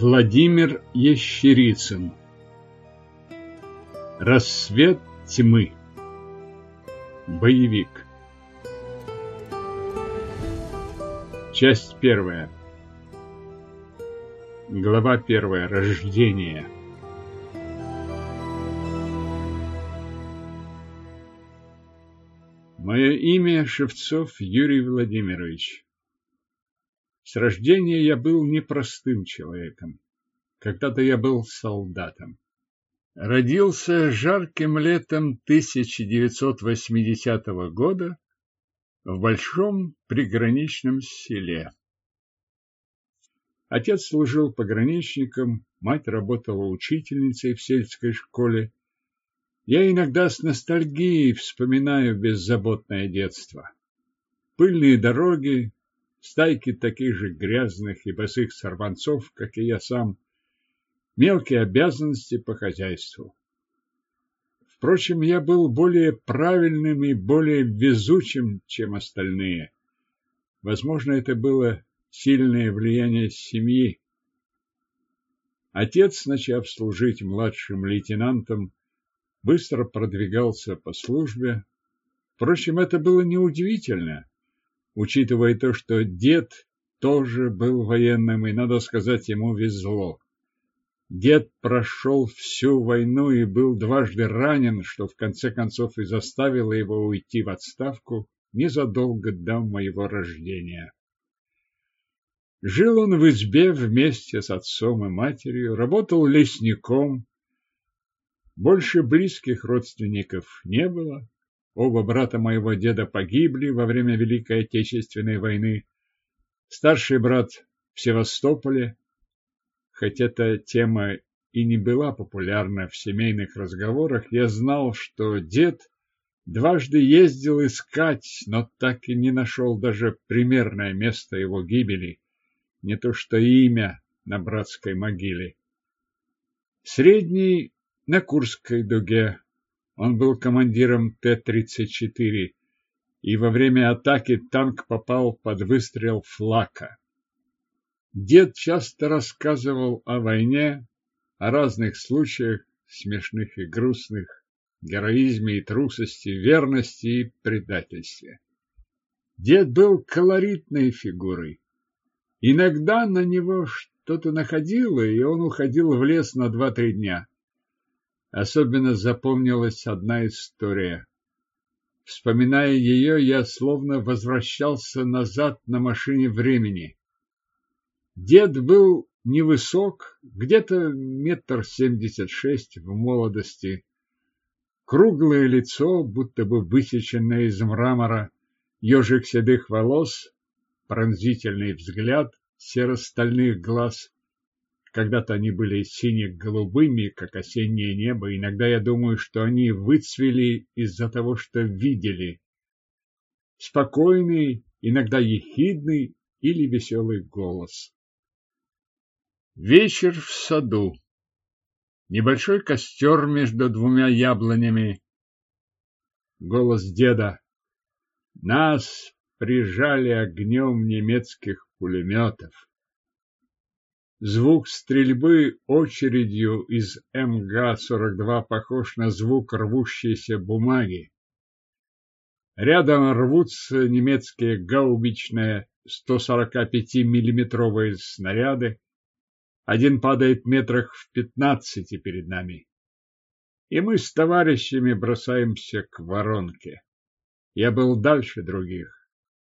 Владимир Ещерицын Рассвет тьмы Боевик. Часть первая. Глава первая. Рождение. Мое имя Шевцов Юрий Владимирович. С рождения я был непростым человеком. Когда-то я был солдатом. Родился жарким летом 1980 года в большом приграничном селе. Отец служил пограничником, мать работала учительницей в сельской школе. Я иногда с ностальгией вспоминаю беззаботное детство. Пыльные дороги, стайки таких же грязных и босых сорванцов, как и я сам, мелкие обязанности по хозяйству. Впрочем, я был более правильным и более везучим, чем остальные. Возможно, это было сильное влияние семьи. Отец, начав служить младшим лейтенантом, быстро продвигался по службе. Впрочем, это было неудивительно учитывая то, что дед тоже был военным, и, надо сказать, ему везло. Дед прошел всю войну и был дважды ранен, что в конце концов и заставило его уйти в отставку незадолго до моего рождения. Жил он в избе вместе с отцом и матерью, работал лесником. Больше близких родственников не было, Оба брата моего деда погибли во время Великой Отечественной войны. Старший брат в Севастополе, хоть эта тема и не была популярна в семейных разговорах, я знал, что дед дважды ездил искать, но так и не нашел даже примерное место его гибели, не то что имя на братской могиле. Средний на Курской дуге он был командиром Т-34, и во время атаки танк попал под выстрел флака. Дед часто рассказывал о войне, о разных случаях, смешных и грустных, героизме и трусости, верности и предательстве. Дед был колоритной фигурой. Иногда на него что-то находило, и он уходил в лес на два-три дня. Особенно запомнилась одна история. Вспоминая ее, я словно возвращался назад на машине времени. Дед был невысок, где-то метр семьдесят шесть в молодости. Круглое лицо, будто бы высеченное из мрамора, ежик седых волос, пронзительный взгляд серо-стальных глаз. Когда-то они были сине-голубыми, как осеннее небо. Иногда я думаю, что они выцвели из-за того, что видели. Спокойный, иногда ехидный или веселый голос. Вечер в саду. Небольшой костер между двумя яблонями. Голос деда. Нас прижали огнем немецких пулеметов. Звук стрельбы очередью из МГ-42 похож на звук рвущейся бумаги. Рядом рвутся немецкие гаубичные 145-миллиметровые снаряды. Один падает метрах в пятнадцати перед нами. И мы с товарищами бросаемся к воронке. Я был дальше других.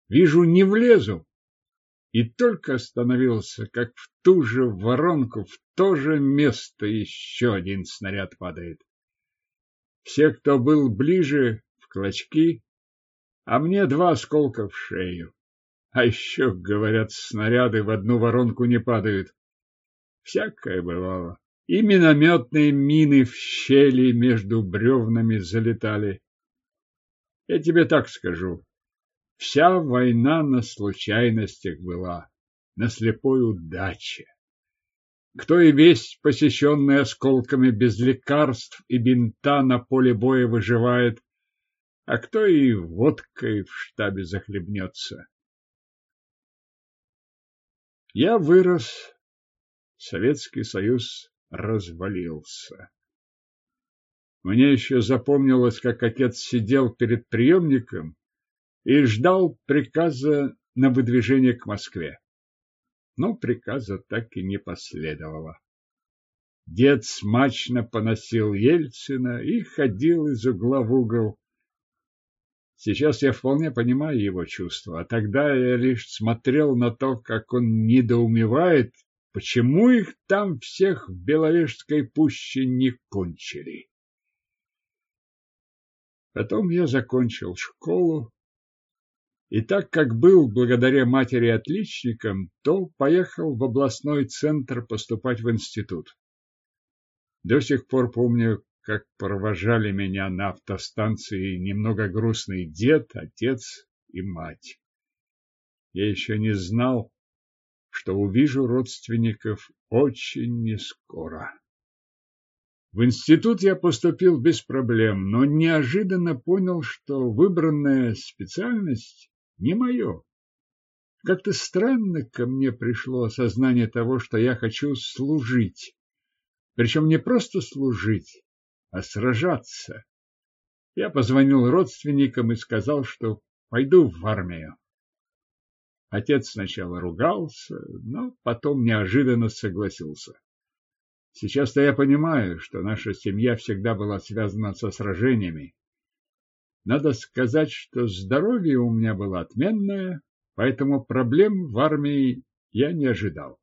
Вижу, не влезу и только остановился, как в ту же воронку, в то же место еще один снаряд падает. Все, кто был ближе, в клочки, а мне два осколка в шею. А еще, говорят, снаряды в одну воронку не падают. Всякое бывало. И минометные мины в щели между бревнами залетали. Я тебе так скажу. Вся война на случайностях была, на слепой удаче. Кто и весь посещенный осколками без лекарств и бинта на поле боя выживает, а кто и водкой в штабе захлебнется. Я вырос, Советский Союз развалился. Мне еще запомнилось, как отец сидел перед приемником и ждал приказа на выдвижение к Москве. Но приказа так и не последовало. Дед смачно поносил Ельцина и ходил из угла в угол. Сейчас я вполне понимаю его чувства, а тогда я лишь смотрел на то, как он недоумевает, почему их там всех в Беловежской пуще не кончили. Потом я закончил школу, и так как был благодаря матери отличником, то поехал в областной центр поступать в институт. До сих пор помню, как провожали меня на автостанции немного грустный дед, отец и мать. Я еще не знал, что увижу родственников очень нескоро. В институт я поступил без проблем, но неожиданно понял, что выбранная специальность не мое. Как-то странно ко мне пришло осознание того, что я хочу служить. Причем не просто служить, а сражаться. Я позвонил родственникам и сказал, что пойду в армию. Отец сначала ругался, но потом неожиданно согласился. Сейчас-то я понимаю, что наша семья всегда была связана со сражениями. Надо сказать, что здоровье у меня было отменное, поэтому проблем в армии я не ожидал.